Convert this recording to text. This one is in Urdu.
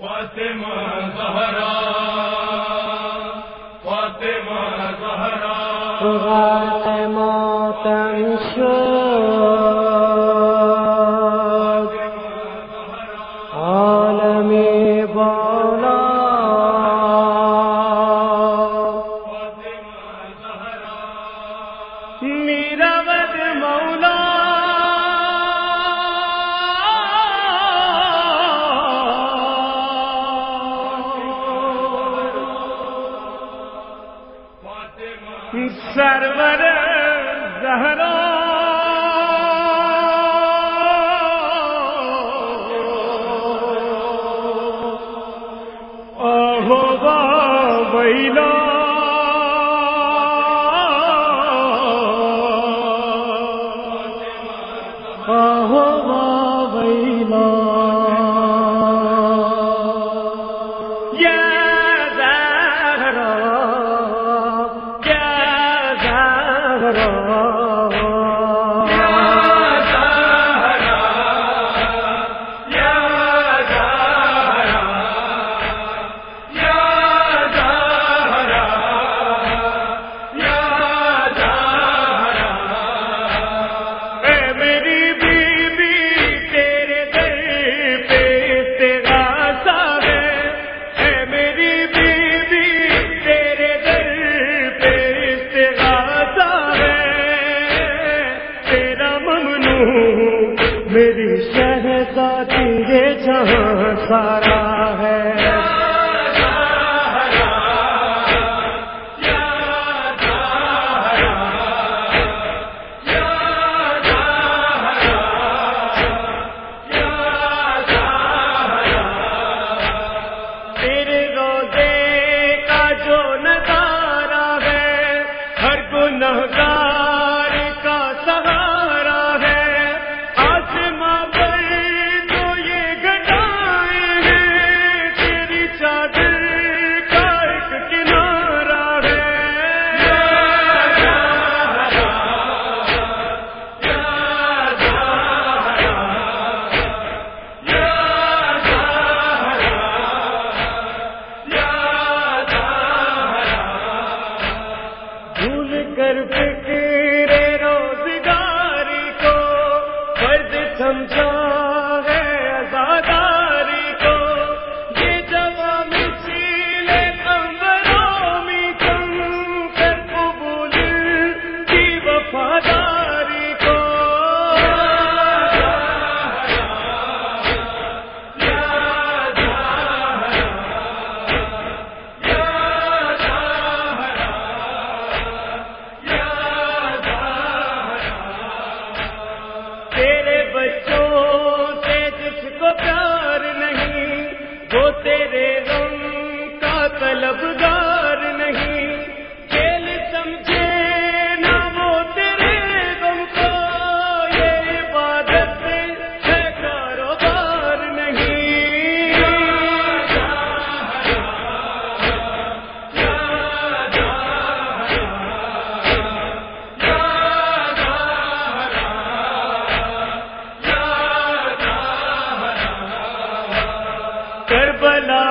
فاطمہ زہرا فاطمہ زہرا۔ غلط موتن سرور زہرا ہو ویلا غرام میری شہدا یہ جہاں سارا ہے۔ جو نظارہ ہے ہر سر پہ جو تیرے نہ